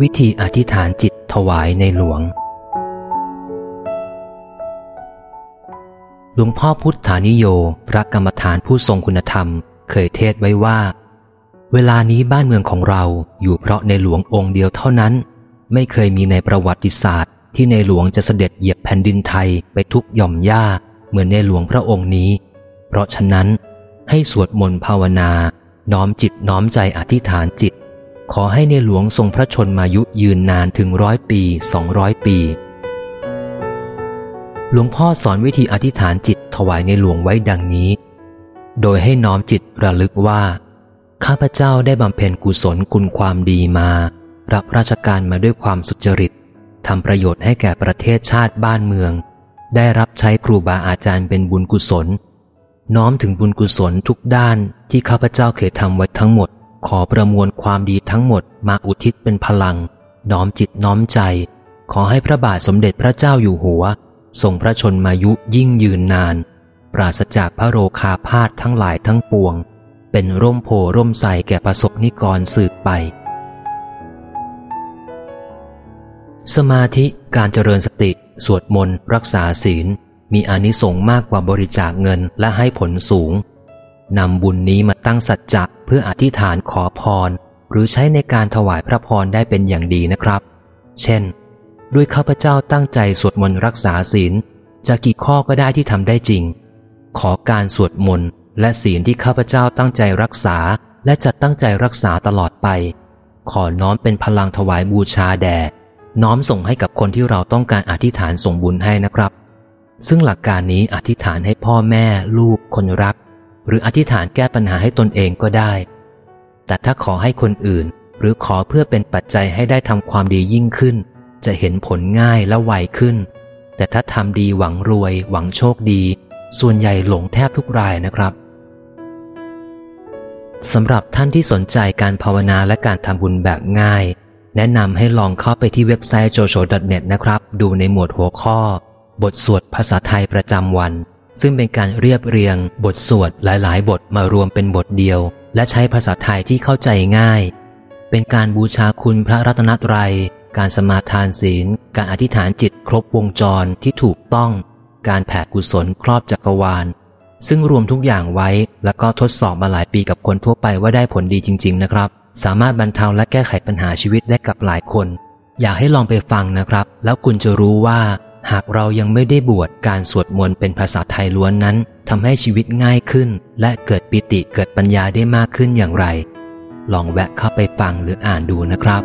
วิธีอธิษฐานจิตถวายในหลวง หลวงพ่อพุทธานิโย พระกรรมฐานผู้ทรงคุณธรรม เคยเทศไว้ว่า เวลานี้บ้านเมืองของเราอยู่เพราะในหลวงองค์เดียวเท่านั้น ไม่เคยมีในประวัติศาสตร์ ที่ในหลวงจะเสด็จเหยียบแผ่นดินไทยไปทุกหย่อมหญ้า เหมือนในหลวงพระองค์นี้ เพราะฉะนั้น ให้สวดมนต์ภาวนา น้อมจิตน้อมใจอธิษฐานจิต ขอให้ในหลวงทรงพระชนมายุยืนนานถึงร้อยปีสองร้อยปี หลวงพ่อสอนวิธีอธิษฐานจิตถวายในหลวงไว้ดังนี้ โดยให้น้อมจิตระลึกว่า ข้าพเจ้าได้บำเพ็ญกุศลคุณความดีมา รับราชการมาด้วยความสุจริตทำประโยชน์ให้แก่ประเทศชาติบ้านเมือง ได้รับใช้ครูบาอาจารย์เป็นบุญกุศล น้อมถึงบุญกุศลทุกด้านที่ข้าพเจ้าเคยทำไว้ทั้งหมด ขอประมวลความดีทั้งหมดมาอุทิศเป็นพลัง น้อมจิตน้อมใจ ขอให้พระบาทสมเด็จพระเจ้าอยู่หัวทรงพระชนมายุยิ่งยืนนาน ปราศจากพระโรคาพาธทั้งหลายทั้งปวง เป็นร่มโพร่มใสแก่ประสบนิกรสืบไป สมาธิการเจริญสติ สวดมนต์ รักษาศีล มีอานิสงส์มากกว่าบริจาคเงินและให้ผลสูง นำบุญนี้มาตั้งสัจจะเพื่ออธิษฐานขอพร หรือใช้ในการถวายพระพรได้เป็นอย่างดีนะครับ เช่น ด้วยข้าพเจ้าตั้งใจสวดมนต์รักษาศีลจะกี่ข้อก็ได้ที่ทำได้จริง ขอการสวดมนต์และศีลที่ข้าพเจ้าตั้งใจรักษา และจะตั้งใจรักษาตลอดไป ขอน้อมเป็นพลังถวายบูชาแด่ น้อมส่งให้กับคนที่เราต้องการอธิษฐานส่งบุญให้นะครับ ซึ่งหลักการนี้อธิษฐานให้พ่อแม่ ลูกคนรัก หรืออธิษฐานแก้ปัญหาให้ตนเองก็ได้ แต่ถ้าขอให้คนอื่น หรือขอเพื่อเป็นปัจจัยให้ได้ทำความดียิ่งขึ้น จะเห็นผลง่ายและไวขึ้น แต่ถ้าทำดีหวังรวย หวังโชคดี ส่วนใหญ่หลงแทบทุกรายนะครับสำหรับท่านที่สนใจการภาวนาและการทำบุญแบบง่าย แนะนำให้ลองเข้าไปที่เว็บไซต์ jojo.net นะครับ ดูในหมวดหัวข้อ บทสวดภาษาไทยประจำวัน ซึ่งเป็นการเรียบเรียง บทสวดหลาย ๆ บทมารวมเป็นบทเดียว และใช้ภาษาไทยที่เข้าใจง่าย เป็นการบูชาคุณพระรัตนตรยัย การสมาทานศีล การอธิษฐานจิตครบวงจรที่ถูกต้อง การแผ่กุศลครอบจักรวาล ซึ่งรวมทุกอย่างไว้แล้วก็ทดสอบมาหลายปีกับคนทั่วไปว่าได้ผลดีจริง ๆ นะครับ สามารถบรรเทาและแก้ไขปัญหาชีวิตได้กับหลายคน อยากให้ลองไปฟังนะครับ แล้วคุณจะรู้ว่า หากเรายังไม่ได้บวชการสวดมนต์เป็นภาษาไทยล้วนนั้นทำให้ชีวิตง่ายขึ้น และเกิดปิติเกิดปัญญาได้มากขึ้นอย่างไร ลองแวะเข้าไปฟังหรืออ่านดูนะครับ